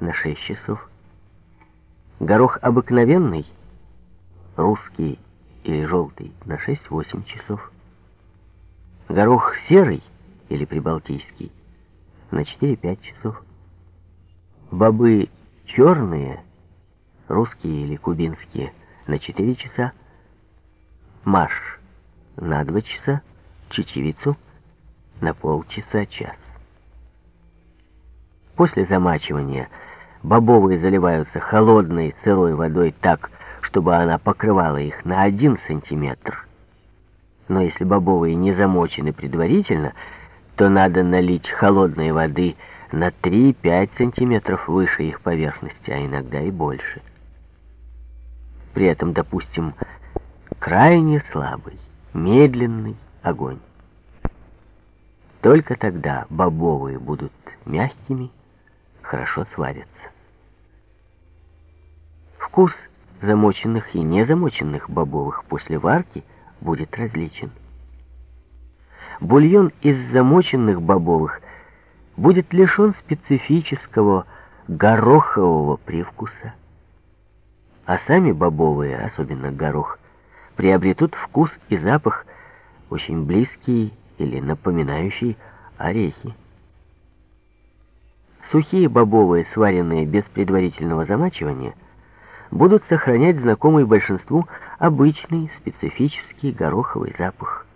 на 6 часов. Горох обыкновенный, русский или желтый, на 6-8 часов. Горох серый или прибалтийский на 4-5 часов. Бобы черные, русские или кубинские, на 4 часа. Маш на 2 часа, чечевицу на полчаса-час. После замачивания бобовые заливаются холодной сырой водой так, чтобы она покрывала их на 1 сантиметр. Но если бобовые не замочены предварительно, то надо налить холодной воды на 3-5 сантиметров выше их поверхности, а иногда и больше. При этом, допустим, крайне слабый, медленный огонь. Только тогда бобовые будут мягкими, хорошо сварятся. Вкус замоченных и незамоченных бобовых после варки будет различен. Бульон из замоченных бобовых будет лишен специфического горохового привкуса, а сами бобовые, особенно горох, приобретут вкус и запах очень близкий или напоминающий орехи. Сухие бобовые, сваренные без предварительного замачивания, будут сохранять знакомый большинству обычный специфический гороховый запах.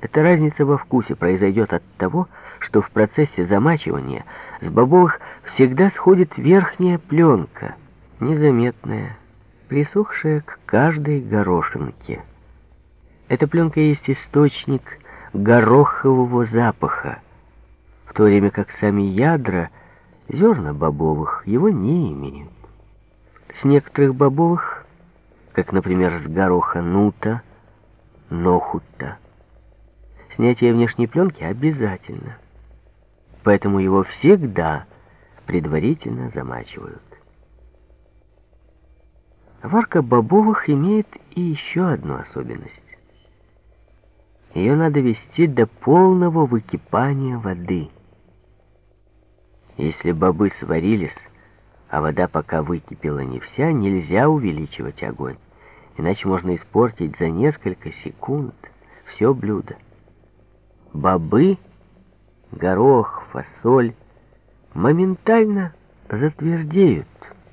Эта разница во вкусе произойдет от того, что в процессе замачивания с бобовых всегда сходит верхняя пленка, незаметная, присохшая к каждой горошинке. Эта пленка есть источник горохового запаха, в то время как сами ядра, зерна бобовых, его не имеют. С некоторых бобовых, как, например, с гороха нута, нохута, снятие внешней пленки обязательно. Поэтому его всегда предварительно замачивают. Варка бобовых имеет и еще одну особенность. Ее надо вести до полного выкипания воды. Если бобы сварились, а вода пока выкипела не вся, нельзя увеличивать огонь, иначе можно испортить за несколько секунд все блюдо. Бобы, горох, фасоль моментально затвердеют,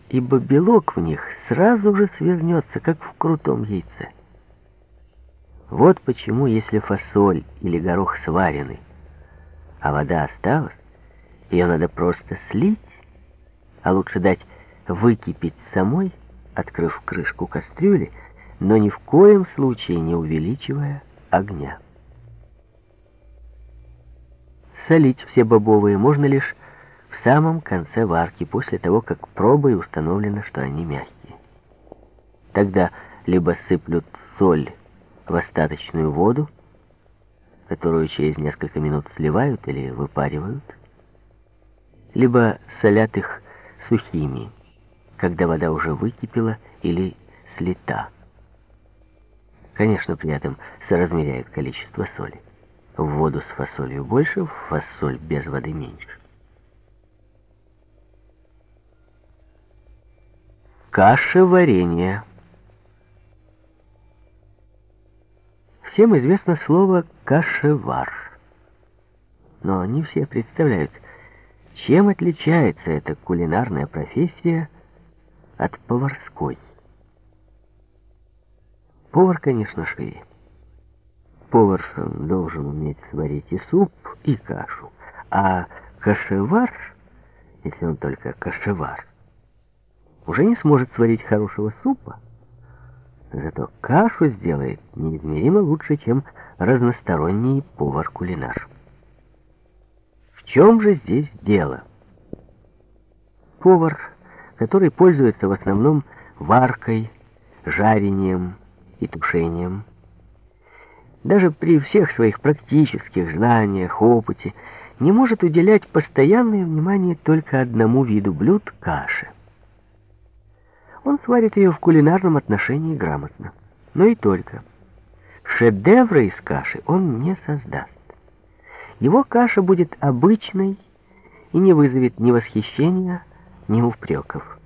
ибо белок в них сразу же свернется, как в крутом яйце. Вот почему, если фасоль или горох сварены, а вода осталась, ее надо просто слить, а лучше дать выкипеть самой, открыв крышку кастрюли, но ни в коем случае не увеличивая огня. Солить все бобовые можно лишь в самом конце варки, после того, как пробой установлено, что они мягкие. Тогда либо сыплют соль в остаточную воду, которую через несколько минут сливают или выпаривают, либо солят их сухими, когда вода уже выкипела или слита. Конечно, при этом соразмеряют количество соли. В воду с фасолью больше, в фасоль без воды меньше. Каша варенья. Всем известно слово «кашевар». Но не все представляют, чем отличается эта кулинарная профессия от поварской. Повар, конечно, шире. Повар должен уметь сварить и суп, и кашу. А кашевар, если он только кашевар, уже не сможет сварить хорошего супа, Зато кашу сделает неизмеримо лучше, чем разносторонний повар-кулинар. Чем же здесь дело? Повар, который пользуется в основном варкой, жарением и тушением, даже при всех своих практических знаниях, опыте, не может уделять постоянное внимание только одному виду блюд — каше. Он сварит ее в кулинарном отношении грамотно. Но и только. Шедевра из каши он не создаст. Его каша будет обычной и не вызовет ни восхищения, ни упреков.